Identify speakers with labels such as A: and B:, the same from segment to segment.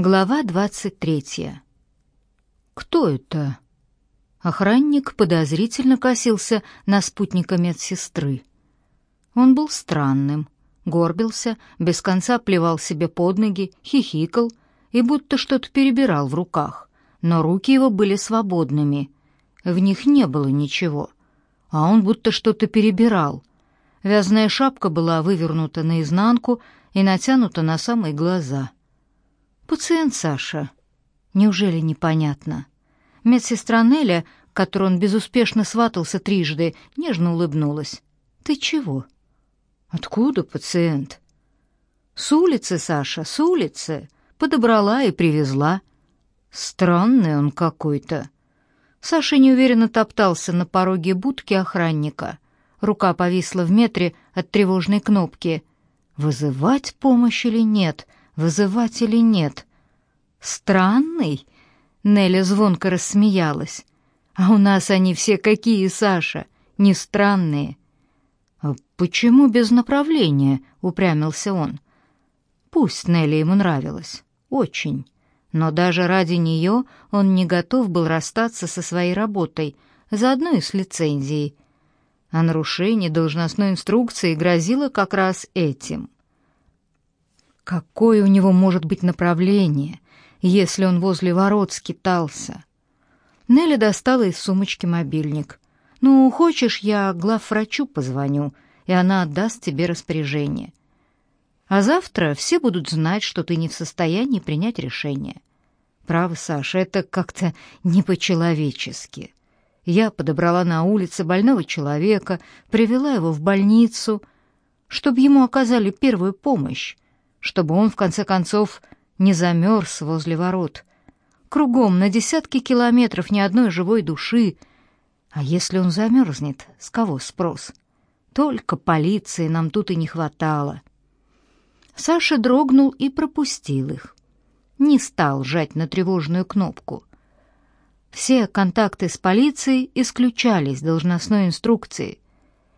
A: Глава двадцать третья. Кто это? Охранник подозрительно косился на спутника медсестры. Он был странным, горбился, без конца плевал себе под ноги, хихикал и будто что-то перебирал в руках, но руки его были свободными. В них не было ничего, а он будто что-то перебирал. Вязаная шапка была вывернута наизнанку и натянута на самые глаза — Пациент Саша. Неужели непонятно? Медсестра Неля, которой он безуспешно сватался трижды, нежно улыбнулась. Ты чего? Откуда пациент? С улицы, Саша, с улицы. Подобрала и привезла. Странный он какой-то. Саша неуверенно топтался на пороге будки охранника. Рука повисла в метре от тревожной кнопки. Вызывать помощь или нет? Вызывать или нет? Странный? Неля звонко рассмеялась. А у нас они все какие, Саша, не странные. А почему без направления? упрямился он. Пусть Нелли ему нравилась, очень. Но даже ради нее он не готов был расстаться со своей работой, заодно и с лицензией. А нарушение должностной инструкции грозило как раз этим. Какое у него может быть направление, если он возле ворот скитался? Нелли достала из сумочки мобильник. «Ну, хочешь, я главврачу позвоню, и она отдаст тебе распоряжение. А завтра все будут знать, что ты не в состоянии принять решение». «Право, Саша, это как-то не по-человечески». Я подобрала на улице больного человека, привела его в больницу, чтобы ему оказали первую помощь, чтобы он, в конце концов, не замерз возле ворот. Кругом на десятки километров ни одной живой души. А если он замерзнет, с кого спрос? Только полиции нам тут и не хватало. Саша дрогнул и пропустил их. Не стал жать на тревожную кнопку. Все контакты с полицией исключались должностной инструкции.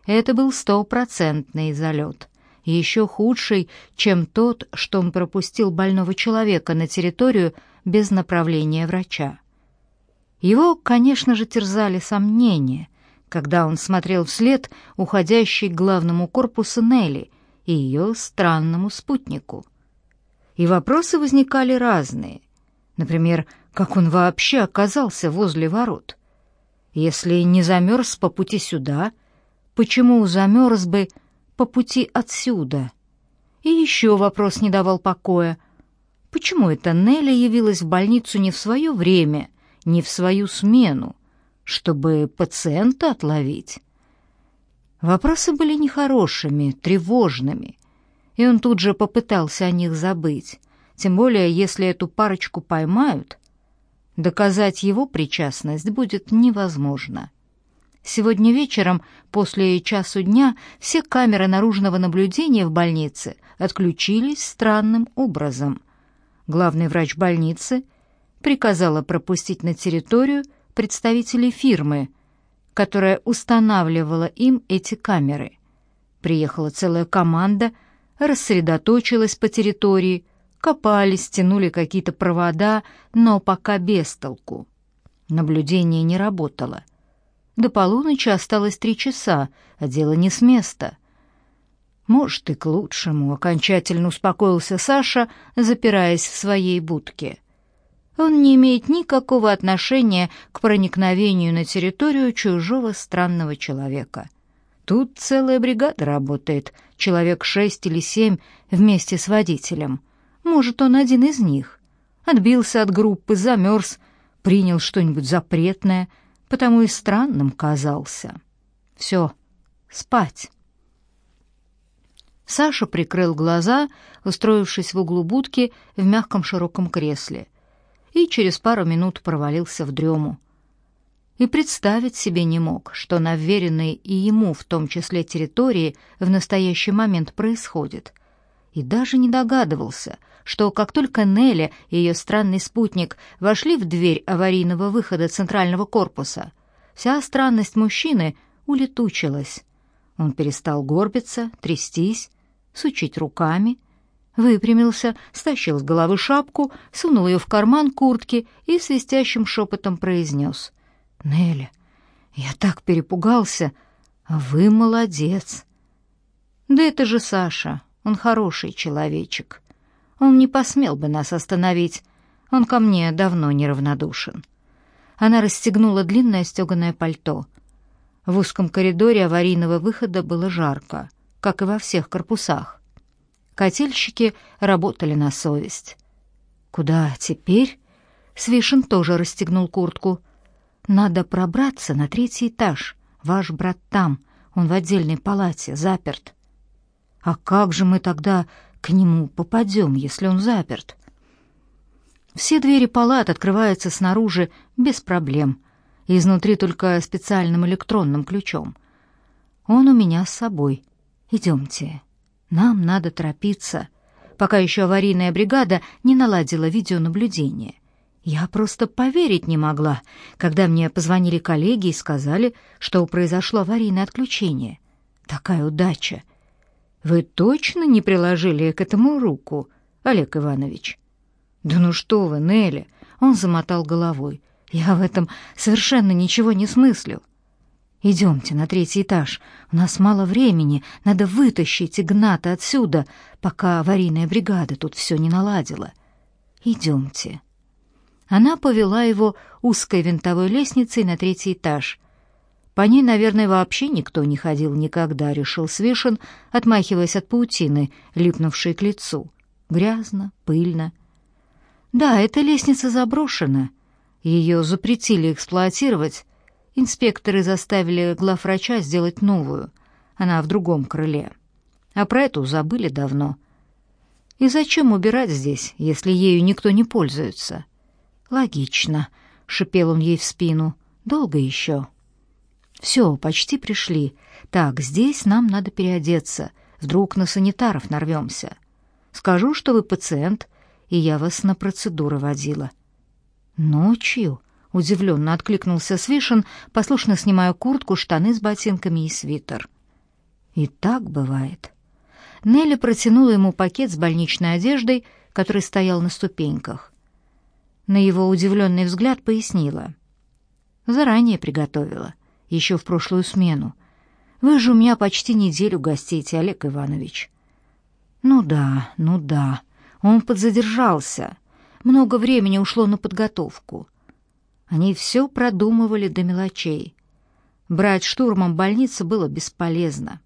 A: Это был стопроцентный залет еще худший, чем тот, что он пропустил больного человека на территорию без направления врача. Его, конечно же, терзали сомнения, когда он смотрел вслед уходящей к главному корпусу Нелли и ее странному спутнику. И вопросы возникали разные. Например, как он вообще оказался возле ворот? Если не замерз по пути сюда, почему замерз бы по пути отсюда. И еще вопрос не давал покоя. Почему это Нелли явилась в больницу не в свое время, не в свою смену, чтобы пациента отловить? Вопросы были нехорошими, тревожными, и он тут же попытался о них забыть, тем более если эту парочку поймают, доказать его причастность будет невозможно. Сегодня вечером, после часу дня, все камеры наружного наблюдения в больнице отключились странным образом. Главный врач больницы приказала пропустить на территорию представителей фирмы, которая устанавливала им эти камеры. Приехала целая команда, рассредоточилась по территории, копали, стянули какие-то провода, но пока без толку. Наблюдение не работало. До полуночи осталось три часа, а дело не с места. Может, и к лучшему, окончательно успокоился Саша, запираясь в своей будке. Он не имеет никакого отношения к проникновению на территорию чужого странного человека. Тут целая бригада работает, человек шесть или семь вместе с водителем. Может, он один из них. Отбился от группы, замерз, принял что-нибудь запретное — потому и странным казался. Все, спать. Саша прикрыл глаза, устроившись в углу будки в мягком широком кресле, и через пару минут провалился в дрему. И представить себе не мог, что на вверенной и ему в том числе территории в настоящий момент происходит. И даже не догадывался — что как только Нелли и ее странный спутник вошли в дверь аварийного выхода центрального корпуса, вся странность мужчины улетучилась. Он перестал горбиться, трястись, сучить руками выпрямился, стащил с головы шапку, сунул ее в карман куртки и свистящим шепотом произнес. «Нелли, я так перепугался, а вы молодец». «Да это же Саша, он хороший человечек. Он не посмел бы нас остановить, он ко мне давно неравнодушен». Она расстегнула длинное стеганое пальто. В узком коридоре аварийного выхода было жарко, как и во всех корпусах. Котельщики работали на совесть. «Куда теперь?» Свишин тоже расстегнул куртку. «Надо пробраться на третий этаж. Ваш брат там, он в отдельной палате, заперт». «А как же мы тогда к нему попадем, если он заперт?» Все двери палат открываются снаружи без проблем, изнутри только специальным электронным ключом. Он у меня с собой. Идемте. Нам надо торопиться, пока еще аварийная бригада не наладила видеонаблюдение. Я просто поверить не могла, когда мне позвонили коллеги и сказали, что произошло аварийное отключение. Такая удача. Вы точно не приложили к этому руку, Олег Иванович? «Да ну что вы, Нелли!» Он замотал головой. «Я в этом совершенно ничего не смыслю. Идемте на третий этаж. У нас мало времени. Надо вытащить Игната отсюда, пока аварийная бригада тут все не наладила. Идемте». Она повела его узкой винтовой лестницей на третий этаж. По ней, наверное, вообще никто не ходил никогда, решил Свишин, отмахиваясь от паутины, липнувшей к лицу. Грязно, пыльно. Да, эта лестница заброшена. Ее запретили эксплуатировать. Инспекторы заставили главврача сделать новую. Она в другом крыле. А про эту забыли давно. И зачем убирать здесь, если ею никто не пользуется? Логично, шипел он ей в спину. Долго еще. Все, почти пришли. Так, здесь нам надо переодеться. Вдруг на санитаров нарвемся. Скажу, что вы пациент, и я вас на процедуры водила». «Ночью?» — удивленно откликнулся Свишин, послушно снимая куртку, штаны с ботинками и свитер. «И так бывает». Нелли протянула ему пакет с больничной одеждой, который стоял на ступеньках. На его удивленный взгляд пояснила. «Заранее приготовила, еще в прошлую смену. Вы же у меня почти неделю гостите, Олег Иванович». «Ну да, ну да», он подзадержался. Много времени ушло на подготовку. Они все продумывали до мелочей. Брать штурмом больницу было бесполезно.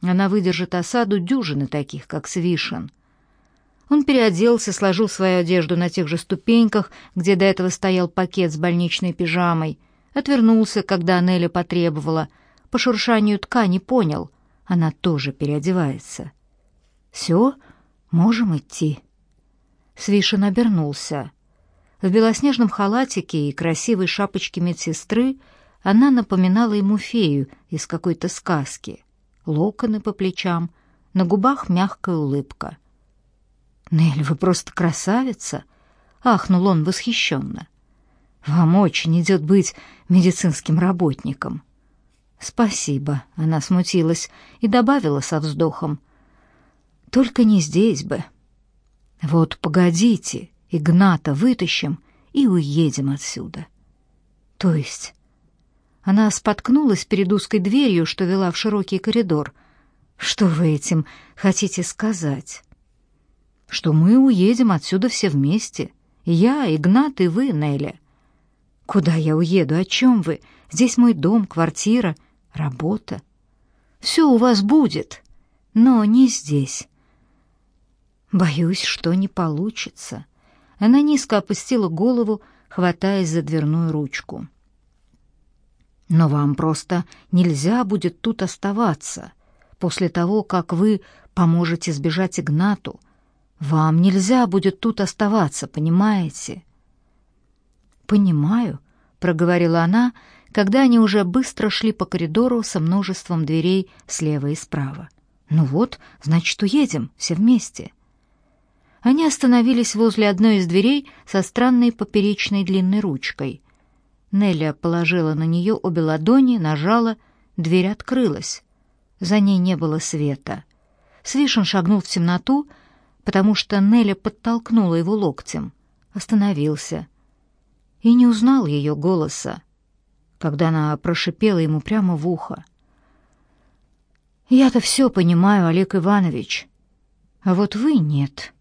A: Она выдержит осаду дюжины таких, как Свишин. Он переоделся, сложил свою одежду на тех же ступеньках, где до этого стоял пакет с больничной пижамой, отвернулся, когда Нелли потребовала. По шуршанию ткани понял, она тоже переодевается. «Все?» «Можем идти». Свишин обернулся. В белоснежном халатике и красивой шапочке медсестры она напоминала ему фею из какой-то сказки. Локоны по плечам, на губах мягкая улыбка. «Нель, вы просто красавица!» — ахнул он восхищенно. «Вам очень идет быть медицинским работником». «Спасибо», — она смутилась и добавила со вздохом — только не здесь бы. Вот погодите, Игната вытащим и уедем отсюда. То есть... Она споткнулась перед узкой дверью, что вела в широкий коридор. Что вы этим хотите сказать? Что мы уедем отсюда все вместе. Я, Игнат и вы, Неля. Куда я уеду? О чем вы? Здесь мой дом, квартира, работа. Все у вас будет, но не здесь. Боюсь, что не получится. Она низко опустила голову, хватаясь за дверную ручку. Но вам просто нельзя будет тут оставаться. После того, как вы поможете сбежать Игнату, вам нельзя будет тут оставаться, понимаете? Понимаю, проговорила она, когда они уже быстро шли по коридору со множеством дверей слева и справа. Ну вот, значит, уедем все вместе. Они остановились возле одной из дверей со странной поперечной длинной ручкой. Нелли положила на нее обе ладони, нажала, дверь открылась. За ней не было света. Свишин шагнул в темноту, потому что Неля подтолкнула его локтем, остановился и не узнал ее голоса, когда она прошипела ему прямо в ухо. «Я-то все понимаю, Олег Иванович, а вот вы нет».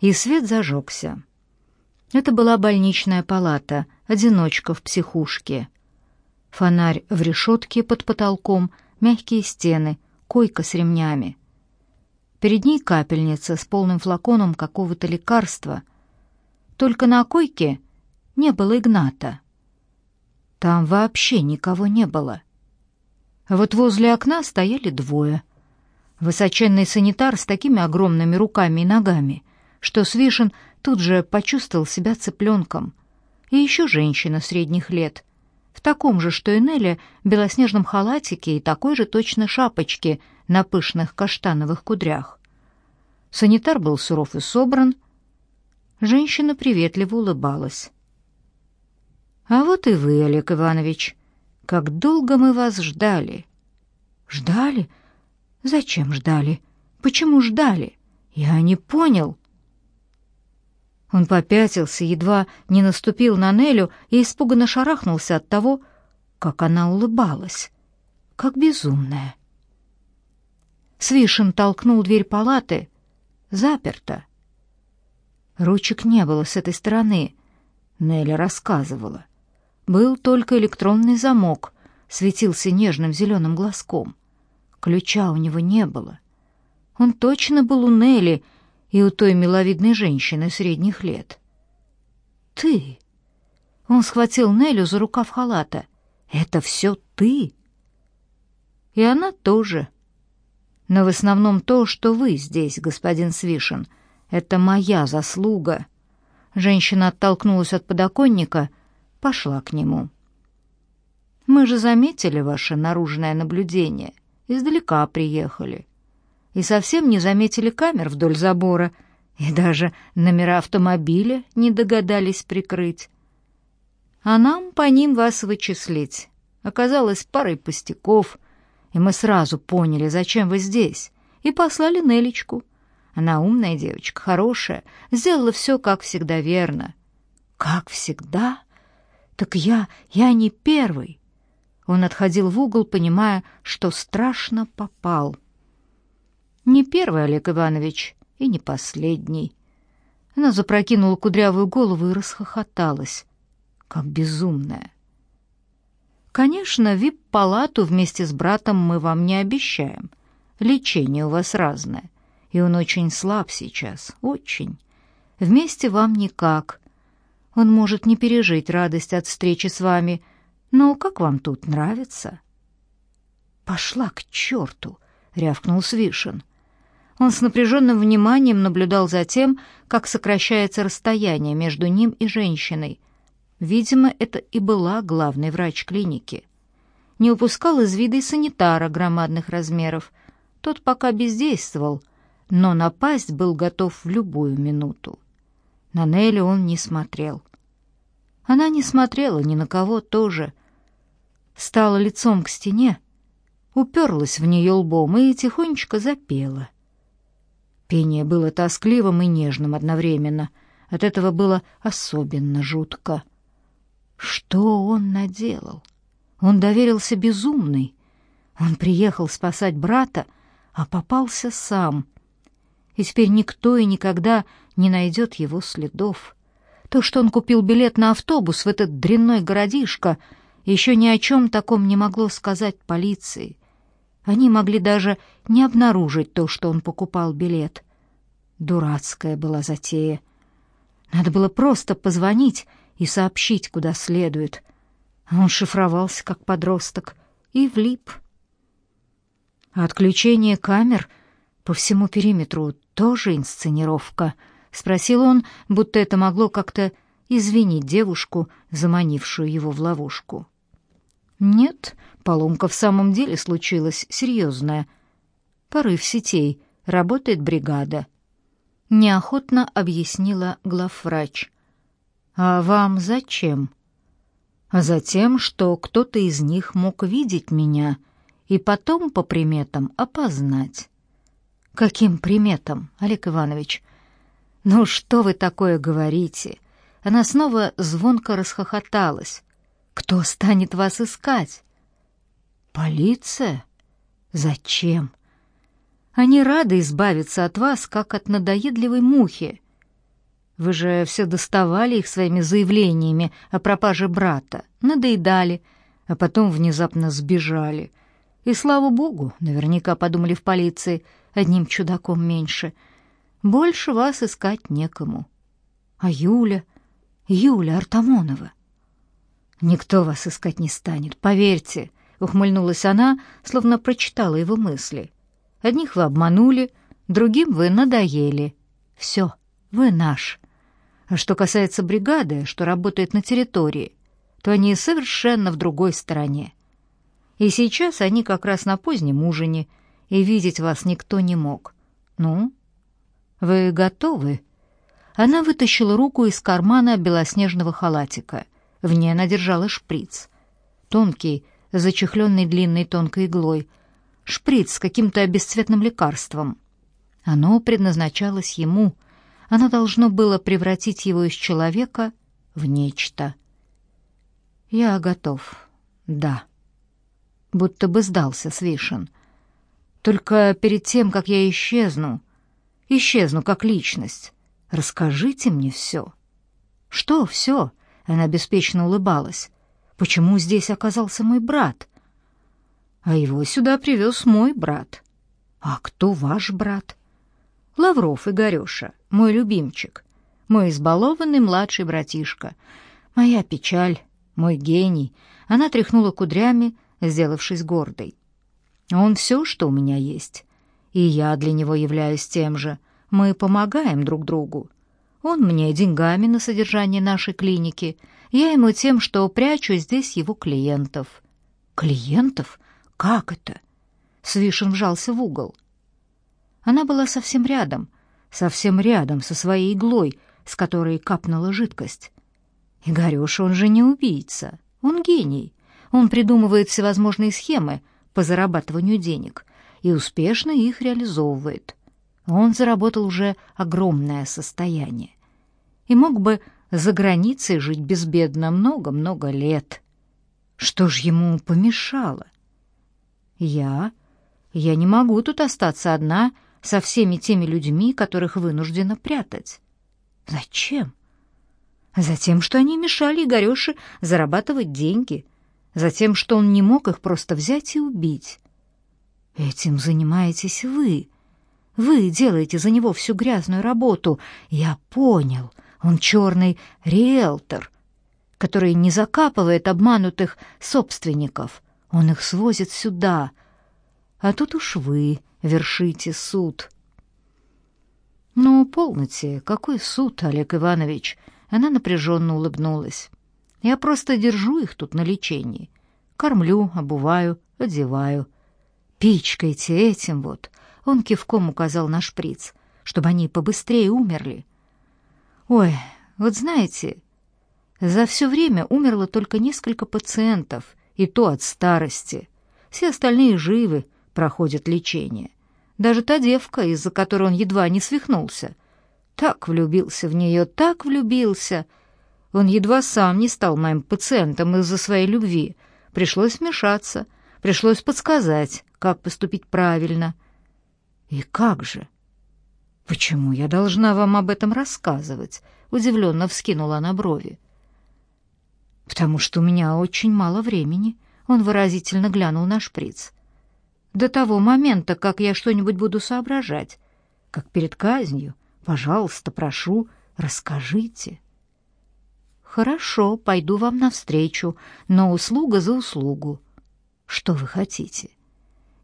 A: И свет зажегся. Это была больничная палата, одиночка в психушке. Фонарь в решетке под потолком, мягкие стены, койка с ремнями. Перед ней капельница с полным флаконом какого-то лекарства. Только на койке не было Игната. Там вообще никого не было. Вот возле окна стояли двое. Высоченный санитар с такими огромными руками и ногами, что Свишин тут же почувствовал себя цыпленком. И еще женщина средних лет, в таком же, что и Нелли, белоснежном халатике и такой же точно шапочке на пышных каштановых кудрях. Санитар был суров и собран. Женщина приветливо улыбалась. «А вот и вы, Олег Иванович. Как долго мы вас ждали!» «Ждали? Зачем ждали? Почему ждали? Я не понял!» Он попятился, едва не наступил на Нелю и испуганно шарахнулся от того, как она улыбалась, как безумная. Свишин толкнул дверь палаты. Заперта. Ручек не было с этой стороны, Неля рассказывала. Был только электронный замок, светился нежным зеленым глазком. Ключа у него не было. Он точно был у Нелли, и у той миловидной женщины средних лет. «Ты!» Он схватил Нелю за рукав халата. «Это все ты?» «И она тоже. Но в основном то, что вы здесь, господин Свишин. Это моя заслуга». Женщина оттолкнулась от подоконника, пошла к нему. «Мы же заметили ваше наружное наблюдение. Издалека приехали и совсем не заметили камер вдоль забора, и даже номера автомобиля не догадались прикрыть. А нам по ним вас вычислить. Оказалось парой пустяков, и мы сразу поняли, зачем вы здесь, и послали Нелечку. Она умная девочка, хорошая, сделала все, как всегда, верно. Как всегда? Так я, я не первый. Он отходил в угол, понимая, что страшно попал. Не первый, Олег Иванович, и не последний. Она запрокинула кудрявую голову и расхохоталась, как безумная. Конечно, вип-палату вместе с братом мы вам не обещаем. Лечение у вас разное, и он очень слаб сейчас, очень. Вместе вам никак. Он может не пережить радость от встречи с вами, но как вам тут нравится? Пошла к черту, рявкнул Свишин. Он с напряженным вниманием наблюдал за тем, как сокращается расстояние между ним и женщиной. Видимо, это и была главный врач клиники. Не упускал из вида и санитара громадных размеров. Тот пока бездействовал, но напасть был готов в любую минуту. На Нелли он не смотрел. Она не смотрела ни на кого тоже. Стала лицом к стене, уперлась в нее лбом и тихонечко запела — Пение было тоскливым и нежным одновременно. От этого было особенно жутко. Что он наделал? Он доверился безумный. Он приехал спасать брата, а попался сам. И теперь никто и никогда не найдет его следов. То, что он купил билет на автобус в этот дрянной городишко, еще ни о чем таком не могло сказать полиции. Они могли даже не обнаружить то, что он покупал билет. Дурацкая была затея. Надо было просто позвонить и сообщить, куда следует. Он шифровался, как подросток, и влип. Отключение камер по всему периметру тоже инсценировка, спросил он, будто это могло как-то извинить девушку, заманившую его в ловушку. Нет, поломка в самом деле случилась серьезная. Порыв сетей, работает бригада. Неохотно объяснила главврач. А вам зачем? А затем, что кто-то из них мог видеть меня и потом по приметам опознать. Каким приметам, Олег Иванович? Ну что вы такое говорите? Она снова звонко расхохоталась. Кто станет вас искать? Полиция? Зачем? Они рады избавиться от вас, как от надоедливой мухи. Вы же все доставали их своими заявлениями о пропаже брата, надоедали, а потом внезапно сбежали. И слава богу, наверняка подумали в полиции, одним чудаком меньше. Больше вас искать некому. А Юля, Юля Артамонова. Никто вас искать не станет, поверьте, ухмыльнулась она, словно прочитала его мысли. Одних вы обманули, другим вы надоели. Все, вы наш. А что касается бригады, что работает на территории, то они совершенно в другой стороне. И сейчас они как раз на позднем ужине, и видеть вас никто не мог. Ну, вы готовы? Она вытащила руку из кармана белоснежного халатика. В ней она держала шприц. Тонкий, зачехленный длинной тонкой иглой. Шприц с каким-то бесцветным лекарством. Оно предназначалось ему — оно должно было превратить его из человека в нечто. «Я готов, да». Будто бы сдался Свишин. «Только перед тем, как я исчезну, исчезну как личность, расскажите мне все». «Что все?» — она беспечно улыбалась. «Почему здесь оказался мой брат?» «А его сюда привез мой брат». «А кто ваш брат?» Лавров Игорёша, мой любимчик, мой избалованный младший братишка, моя печаль, мой гений. Она тряхнула кудрями, сделавшись гордой. Он все, что у меня есть, и я для него являюсь тем же. Мы помогаем друг другу. Он мне деньгами на содержание нашей клиники, я ему тем, что прячу здесь его клиентов. Клиентов? Как это? Свишин вжался в угол. Она была совсем рядом, совсем рядом со своей иглой, с которой капнула жидкость. Игорёша, он же не убийца, он гений. Он придумывает всевозможные схемы по зарабатыванию денег и успешно их реализовывает. Он заработал уже огромное состояние и мог бы за границей жить безбедно много-много лет. Что ж ему помешало? Я... Я не могу тут остаться одна со всеми теми людьми, которых вынуждена прятать. Зачем? Затем, что они мешали Игорёше зарабатывать деньги, затем, что он не мог их просто взять и убить. Этим занимаетесь вы. Вы делаете за него всю грязную работу. Я понял. Он черный риэлтор, который не закапывает обманутых собственников. Он их свозит сюда. А тут уж вы вершите суд. Ну, полноте, какой суд, Олег Иванович? Она напряженно улыбнулась. Я просто держу их тут на лечении. Кормлю, обуваю, одеваю. Пичкайте этим вот. Он кивком указал на шприц, чтобы они побыстрее умерли. Ой, вот знаете, за все время умерло только несколько пациентов, и то от старости. Все остальные живы, проходит лечение. Даже та девка, из-за которой он едва не свихнулся. Так влюбился в нее, так влюбился. Он едва сам не стал моим пациентом из-за своей любви. Пришлось вмешаться, пришлось подсказать, как поступить правильно. И как же? Почему я должна вам об этом рассказывать? Удивленно вскинула на брови. Потому что у меня очень мало времени. Он выразительно глянул на шприц до того момента, как я что-нибудь буду соображать, как перед казнью. Пожалуйста, прошу, расскажите. Хорошо, пойду вам навстречу, но услуга за услугу. Что вы хотите?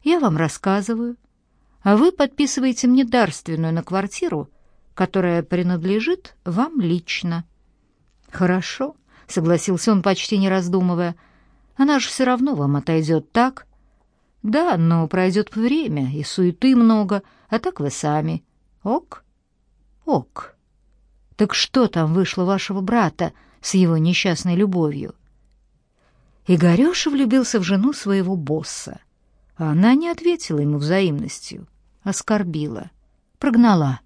A: Я вам рассказываю, а вы подписываете мне дарственную на квартиру, которая принадлежит вам лично. Хорошо, согласился он почти не раздумывая. Она же все равно вам отойдет так, да, но пройдет время, и суеты много, а так вы сами. Ок? Ок. Так что там вышло вашего брата с его несчастной любовью? Игорёша влюбился в жену своего босса, а она не ответила ему взаимностью. оскорбила, прогнала.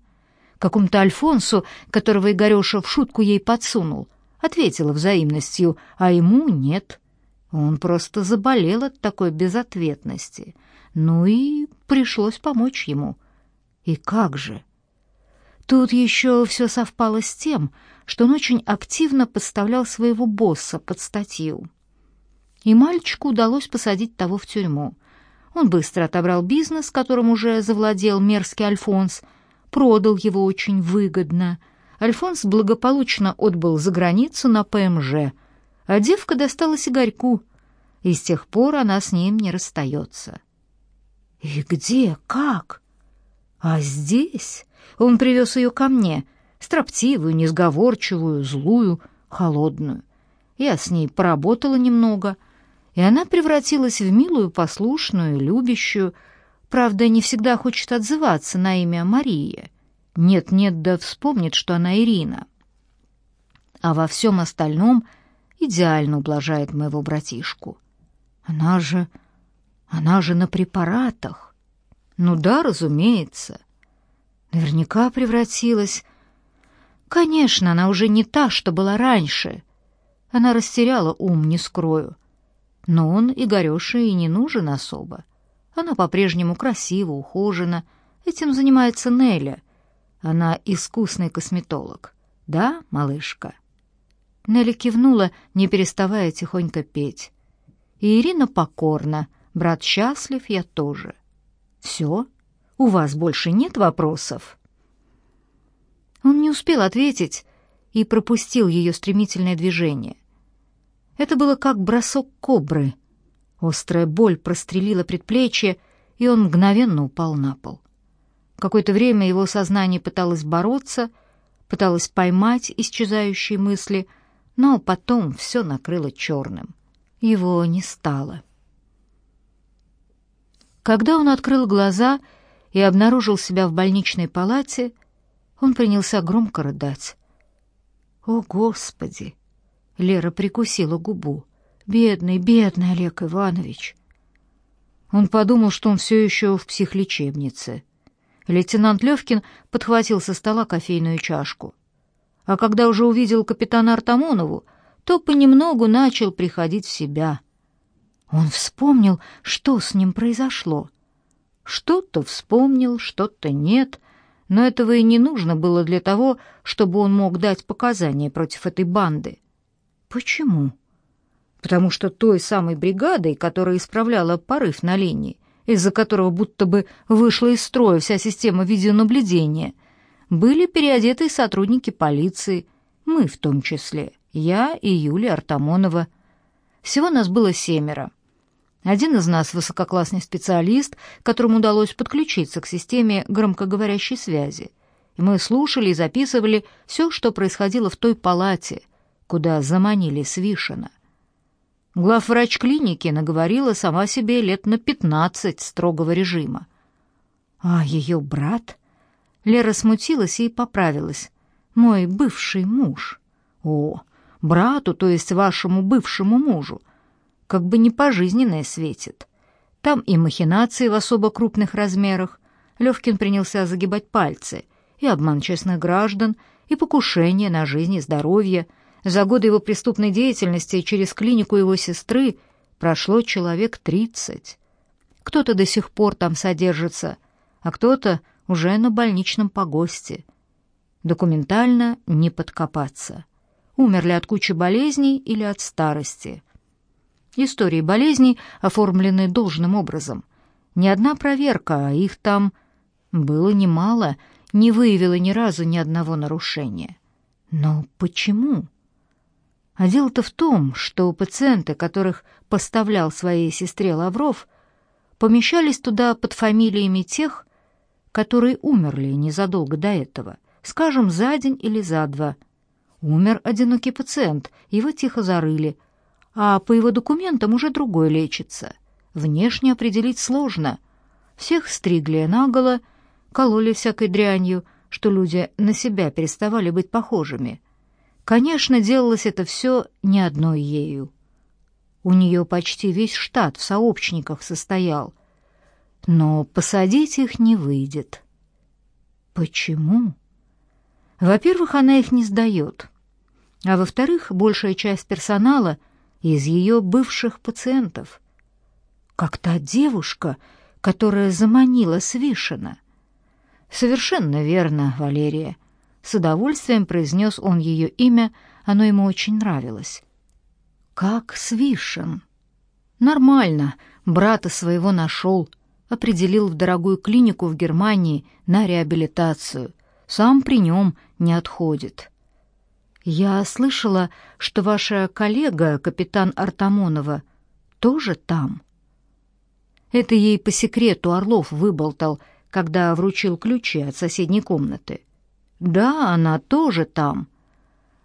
A: Какому-то Альфонсу, которого Игореша в шутку ей подсунул, ответила взаимностью, а ему нет. Он просто заболел от такой безответности. Ну и пришлось помочь ему. И как же? Тут еще все совпало с тем, что он очень активно подставлял своего босса под статью. И мальчику удалось посадить того в тюрьму. Он быстро отобрал бизнес, которым уже завладел мерзкий Альфонс, продал его очень выгодно. Альфонс благополучно отбыл за границу на ПМЖ, а девка досталась Игорьку, и с тех пор она с ним не расстается. И где, как? А здесь он привез ее ко мне, строптивую, несговорчивую, злую, холодную. Я с ней поработала немного, и она превратилась в милую, послушную, любящую, правда, не всегда хочет отзываться на имя Мария. Нет-нет, да вспомнит, что она Ирина. А во всем остальном идеально ублажает моего братишку. Она же... она же на препаратах. Ну да, разумеется. Наверняка превратилась. Конечно, она уже не та, что была раньше. Она растеряла ум, не скрою. Но он Игорёше и не нужен особо. Она по-прежнему красива, ухожена. Этим занимается Неля. Она искусный косметолог. Да, малышка?» Нелли кивнула, не переставая тихонько петь. И Ирина покорна. Брат счастлив, я тоже. «Все?» У вас больше нет вопросов?» Он не успел ответить и пропустил ее стремительное движение. Это было как бросок кобры. Острая боль прострелила предплечье, и он мгновенно упал на пол. Какое-то время его сознание пыталось бороться, пыталось поймать исчезающие мысли, но потом все накрыло черным. Его не стало. Когда он открыл глаза — и обнаружил себя в больничной палате, он принялся громко рыдать. «О, Господи!» — Лера прикусила губу. «Бедный, бедный Олег Иванович!» Он подумал, что он все еще в психлечебнице. Лейтенант Левкин подхватил со стола кофейную чашку. А когда уже увидел капитана Артамонову, то понемногу начал приходить в себя. Он вспомнил, что с ним произошло — что-то вспомнил, что-то нет, но этого и не нужно было для того, чтобы он мог дать показания против этой банды. Почему? Потому что той самой бригадой, которая исправляла порыв на линии, из-за которого будто бы вышла из строя вся система видеонаблюдения, были переодетые сотрудники полиции, мы в том числе, я и Юлия Артамонова. Всего нас было семеро — один из нас высококлассный специалист, которому удалось подключиться к системе громкоговорящей связи. И мы слушали и записывали все, что происходило в той палате, куда заманили Свишина. Главврач клиники наговорила сама себе лет на пятнадцать строгого режима. А ее брат? Лера смутилась и поправилась. Мой бывший муж. О, брату, то есть вашему бывшему мужу как бы не пожизненное светит. Там и махинации в особо крупных размерах. Левкин принялся загибать пальцы. И обман честных граждан, и покушение на жизнь и здоровье. За годы его преступной деятельности через клинику его сестры прошло человек тридцать. Кто-то до сих пор там содержится, а кто-то уже на больничном погосте. Документально не подкопаться. Умерли от кучи болезней или от старости. Истории болезней оформлены должным образом. Ни одна проверка, а их там было немало, не выявила ни разу ни одного нарушения. Но почему? А дело-то в том, что пациенты, которых поставлял своей сестре Лавров, помещались туда под фамилиями тех, которые умерли незадолго до этого, скажем, за день или за два. Умер одинокий пациент, его тихо зарыли – а по его документам уже другой лечится. Внешне определить сложно. Всех стригли наголо, кололи всякой дрянью, что люди на себя переставали быть похожими. Конечно, делалось это все не одной ею. У нее почти весь штат в сообщниках состоял. но посадить их не выйдет. Почему? Во-первых, она их не сдает. А во-вторых, большая часть персонала из ее бывших пациентов. Как та девушка, которая заманила Свишина. Совершенно верно, Валерия. С удовольствием произнес он ее имя, оно ему очень нравилось. Как Свишин. Нормально, брата своего нашел, определил в дорогую клинику в Германии на реабилитацию. Сам при нем не отходит. Я слышала, что ваша коллега, капитан Артамонова, тоже там. Это ей по секрету Орлов выболтал, когда вручил ключи от соседней комнаты. Да, она тоже там.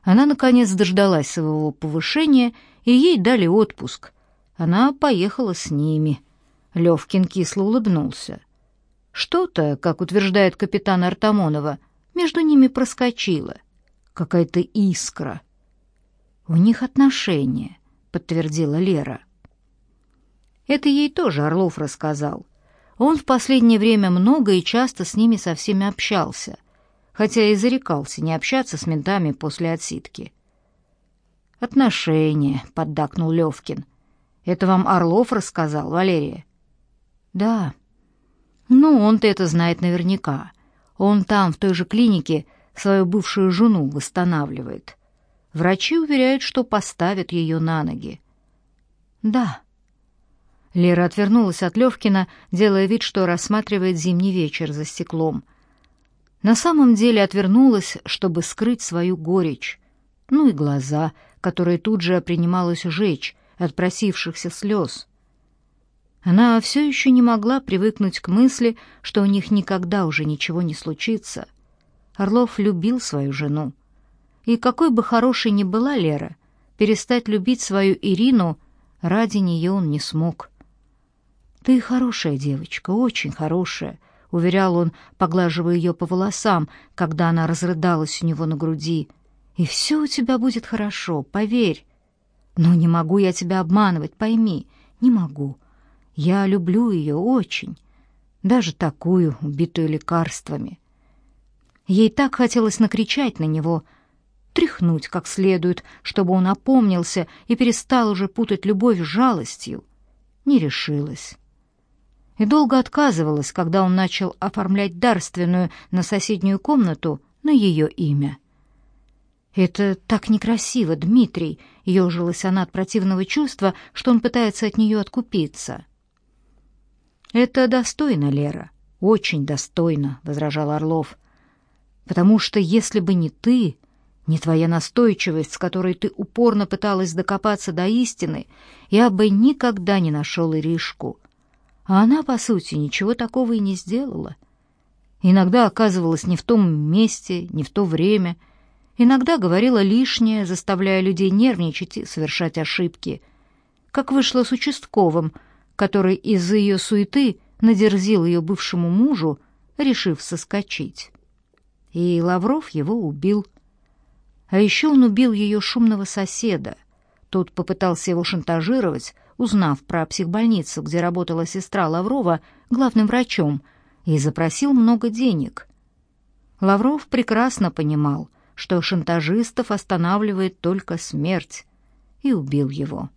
A: Она наконец дождалась своего повышения, и ей дали отпуск. Она поехала с ними. Левкин кисло улыбнулся. Что-то, как утверждает капитан Артамонова, между ними проскочило. Какая-то искра. У них отношения, подтвердила Лера. Это ей тоже Орлов рассказал. Он в последнее время много и часто с ними со всеми общался, хотя и зарекался не общаться с ментами после отсидки. «Отношения», — поддакнул Левкин. «Это вам Орлов рассказал, Валерия?» «Да». «Ну, он-то это знает наверняка. Он там, в той же клинике, свою бывшую жену восстанавливает. Врачи уверяют, что поставят ее на ноги». «Да». Лера отвернулась от Левкина, делая вид, что рассматривает зимний вечер за стеклом. На самом деле отвернулась, чтобы скрыть свою горечь. Ну и глаза, которые тут же принималось жечь от просившихся слез. Она все еще не могла привыкнуть к мысли, что у них никогда уже ничего не случится. Орлов любил свою жену. И какой бы хорошей ни была Лера, перестать любить свою Ирину ради нее он не смог. «Ты хорошая девочка, очень хорошая», — уверял он, поглаживая ее по волосам, когда она разрыдалась у него на груди. «И все у тебя будет хорошо, поверь». «Но не могу я тебя обманывать, пойми, не могу. Я люблю ее очень, даже такую, убитую лекарствами». Ей так хотелось накричать на него, тряхнуть как следует, чтобы он опомнился и перестал уже путать любовь с жалостью. Не решилась и долго отказывалась, когда он начал оформлять дарственную на соседнюю комнату на ее имя. «Это так некрасиво, Дмитрий!» — ежилась она от противного чувства, что он пытается от нее откупиться. «Это достойно, Лера, очень достойно», — возражал Орлов. «Потому что если бы не ты, не твоя настойчивость, с которой ты упорно пыталась докопаться до истины, я бы никогда не нашел Иришку. А она, по сути, ничего такого и не сделала. Иногда оказывалась не в том месте, не в то время. Иногда говорила лишнее, заставляя людей нервничать и совершать ошибки. Как вышло с участковым, который из-за ее суеты надерзил ее бывшему мужу, решив соскочить. И Лавров его убил. А еще он убил ее шумного соседа. Тот попытался его шантажировать, узнав про психбольницу, где работала сестра Лаврова главным врачом, и запросил много денег. Лавров прекрасно понимал, что шантажистов останавливает только смерть, и убил его.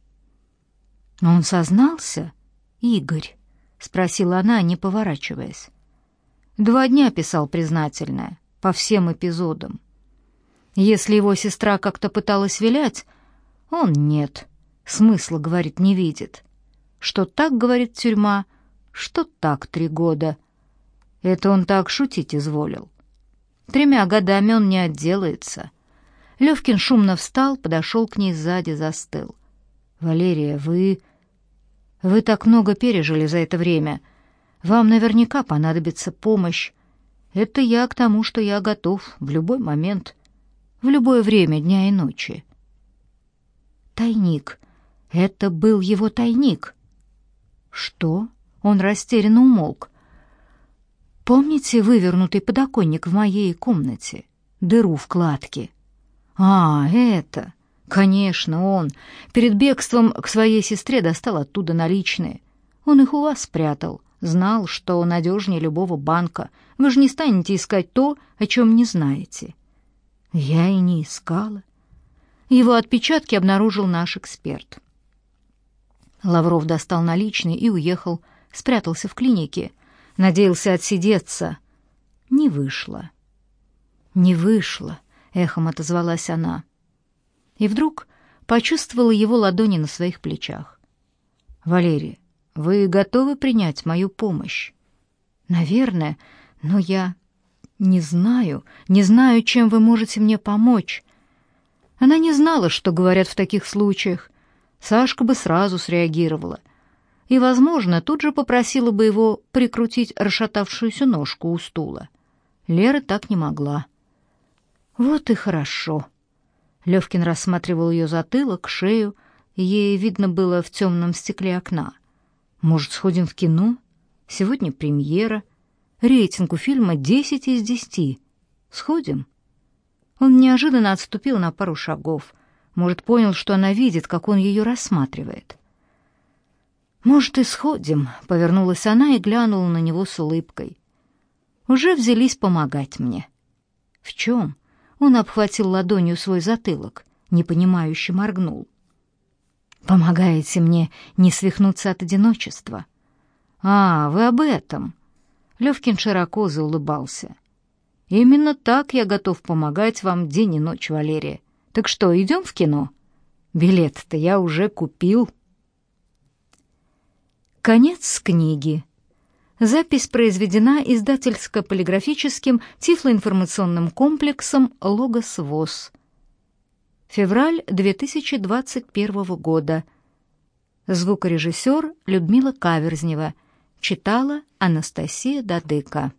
A: Но он сознался, Игорь, спросила она, не поворачиваясь. Два дня писал признательное, по всем эпизодам. Если его сестра как-то пыталась вилять, он нет. Смысла, говорит, не видит. Что так, говорит тюрьма, что так три года. Это он так шутить изволил. Тремя годами он не отделается. Левкин шумно встал, подошел к ней сзади, застыл. «Валерия, вы... Вы так много пережили за это время. Вам наверняка понадобится помощь. Это я к тому, что я готов в любой момент, в любое время дня и ночи». Тайник. Это был его тайник. Что? Он растерянно умолк. Помните вывернутый подоконник в моей комнате? Дыру в кладке. А, это. Конечно, он. Перед бегством к своей сестре достал оттуда наличные. Он их у вас спрятал, Знал, что надежнее любого банка. Вы же не станете искать то, о чем не знаете. Я и не искала. Его отпечатки обнаружил наш эксперт. Лавров достал наличные и уехал, спрятался в клинике. Надеялся отсидеться. Не вышло. Не вышло, эхом отозвалась она. И вдруг почувствовала его ладони на своих плечах. Валерия, вы готовы принять мою помощь? Наверное, но я не знаю, не знаю, чем вы можете мне помочь. Она не знала, что говорят в таких случаях. Сашка бы сразу среагировала. И, возможно, тут же попросила бы его прикрутить расшатавшуюся ножку у стула. Лера так не могла. Вот и хорошо. Левкин рассматривал ее затылок, шею, ей видно было в темном стекле окна — может, сходим в кино? Сегодня премьера. Рейтинг у фильма 10 из 10. Сходим?» Он неожиданно отступил на пару шагов. Может, понял, что она видит, как он ее рассматривает. «Может, и сходим», — повернулась она и глянула на него с улыбкой. «Уже взялись помогать мне». «В чем?» Он обхватил ладонью свой затылок, непонимающе моргнул. Помогаете мне не свихнуться от одиночества. А, вы об этом. Левкин широко заулыбался. Именно так я готов помогать вам день и ночь, Валерия. Так что, идем в кино? Билет-то я уже купил. Конец книги. Запись произведена издательско-полиграфическим тифлоинформационным комплексом «Логос ВОЗ». Февраль 2021 года. Звукорежиссер Людмила Каверзнева. Читала Анастасия Дадыка.